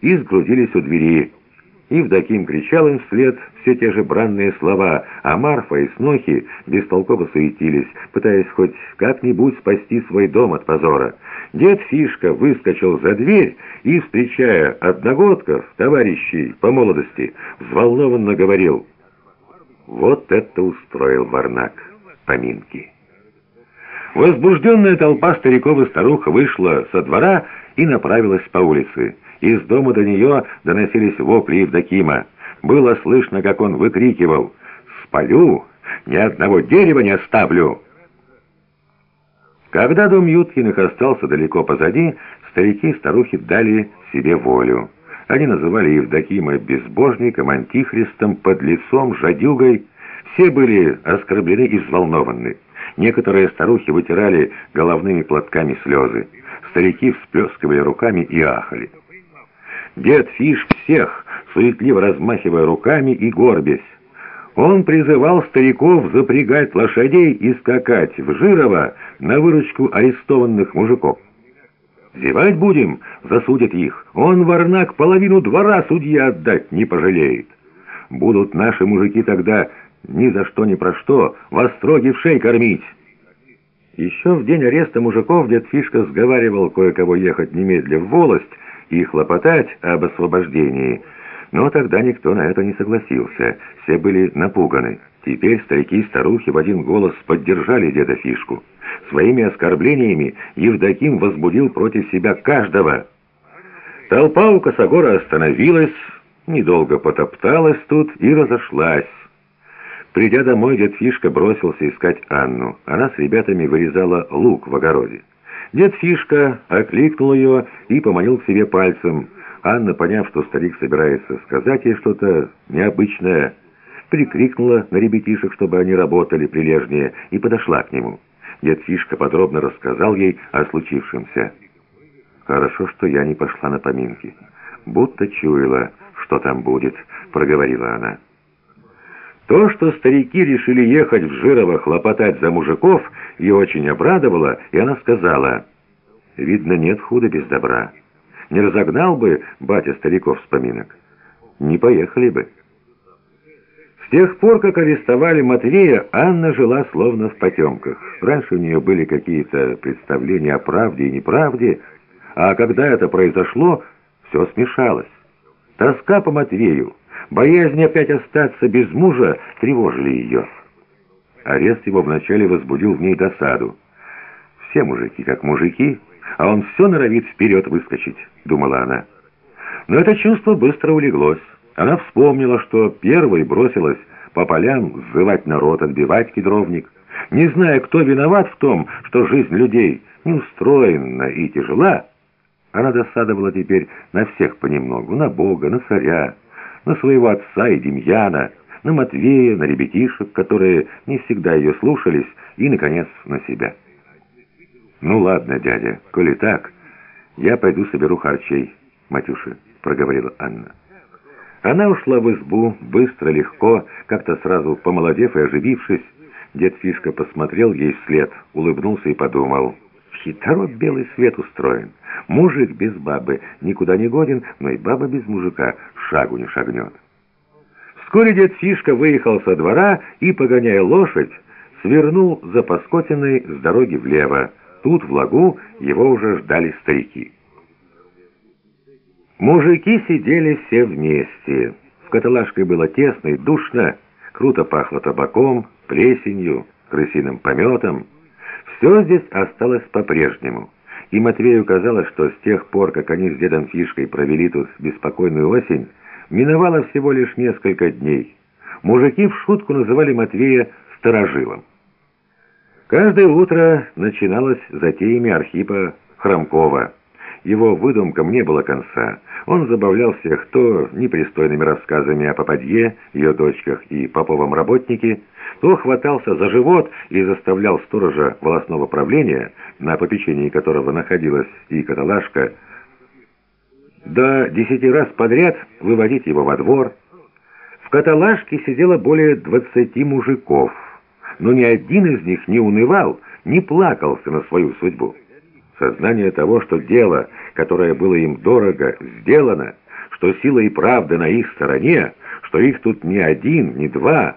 и сгрудились у двери. Евдоким кричал им вслед все те же бранные слова, а Марфа и Снохи бестолково суетились, пытаясь хоть как-нибудь спасти свой дом от позора. Дед Фишка выскочил за дверь и, встречая одногодков, товарищей по молодости, взволнованно говорил «Вот это устроил Варнак! Поминки!» Возбужденная толпа стариков и старух вышла со двора и направилась по улице. Из дома до нее доносились вопли Евдокима. Было слышно, как он выкрикивал «Спалю! Ни одного дерева не оставлю!» Когда дом Юткиных остался далеко позади, старики и старухи дали себе волю. Они называли Евдокима безбожником, антихристом, подлецом, жадюгой. Все были оскорблены и взволнованы. Некоторые старухи вытирали головными платками слезы. Старики всплескивали руками и ахали. Дед Фиш всех, суетливо размахивая руками и горбясь. Он призывал стариков запрягать лошадей и скакать в Жирово на выручку арестованных мужиков. «Зевать будем?» — засудят их. «Он, варнак, половину двора судья отдать не пожалеет. Будут наши мужики тогда ни за что ни про что во строге в шей кормить». Еще в день ареста мужиков дед Фишка сговаривал кое-кого ехать немедля в волость, и хлопотать об освобождении. Но тогда никто на это не согласился, все были напуганы. Теперь старики и старухи в один голос поддержали деда Фишку. Своими оскорблениями Евдоким возбудил против себя каждого. Толпа у Косогора остановилась, недолго потопталась тут и разошлась. Придя домой, дед Фишка бросился искать Анну. Она с ребятами вырезала лук в огороде. Дед Фишка окликнул ее и поманил к себе пальцем. Анна, поняв, что старик собирается сказать ей что-то необычное, прикрикнула на ребятишек, чтобы они работали прилежнее, и подошла к нему. Дед Фишка подробно рассказал ей о случившемся. «Хорошо, что я не пошла на поминки. Будто чуяла, что там будет», — проговорила она. То, что старики решили ехать в Жирово хлопотать за мужиков, ее очень обрадовало, и она сказала, «Видно, нет худа без добра. Не разогнал бы батя стариков с поминок. Не поехали бы». С тех пор, как арестовали Матвея, Анна жила словно в потемках. Раньше у нее были какие-то представления о правде и неправде, а когда это произошло, все смешалось. Тоска по Матвею, Боязнь опять остаться без мужа тревожили ее. Арест его вначале возбудил в ней досаду. «Все мужики как мужики, а он все норовит вперед выскочить», — думала она. Но это чувство быстро улеглось. Она вспомнила, что первой бросилась по полям сзывать народ, отбивать кедровник, не зная, кто виноват в том, что жизнь людей неустроена и тяжела. Она досадовала теперь на всех понемногу, на Бога, на царя, на своего отца и Демьяна, на Матвея, на ребятишек, которые не всегда ее слушались, и, наконец, на себя. «Ну ладно, дядя, коли так, я пойду соберу харчей, Матюши», — проговорила Анна. Она ушла в избу, быстро, легко, как-то сразу помолодев и оживившись. Дед Фишка посмотрел ей вслед, улыбнулся и подумал, «Хитро белый свет устроен». Мужик без бабы никуда не годен, но и баба без мужика шагу не шагнет. Вскоре дед Фишка выехал со двора и, погоняя лошадь, свернул за Паскотиной с дороги влево. Тут, в лагу, его уже ждали старики. Мужики сидели все вместе. В каталажке было тесно и душно, круто пахло табаком, плесенью, крысиным пометом. Все здесь осталось по-прежнему. И Матвею казалось, что с тех пор, как они с дедом Фишкой провели тут беспокойную осень, миновало всего лишь несколько дней. Мужики в шутку называли Матвея «старожилом». Каждое утро начиналось затеями Архипа Хромкова. Его выдумкам не было конца. Он забавлял всех то непристойными рассказами о попадье, ее дочках и поповом работнике, то хватался за живот и заставлял сторожа волосного правления, на попечении которого находилась и каталажка, до десяти раз подряд выводить его во двор. В каталажке сидело более двадцати мужиков, но ни один из них не унывал, не плакался на свою судьбу. Сознание того, что дело, которое было им дорого, сделано, что сила и правда на их стороне, что их тут не один, не два,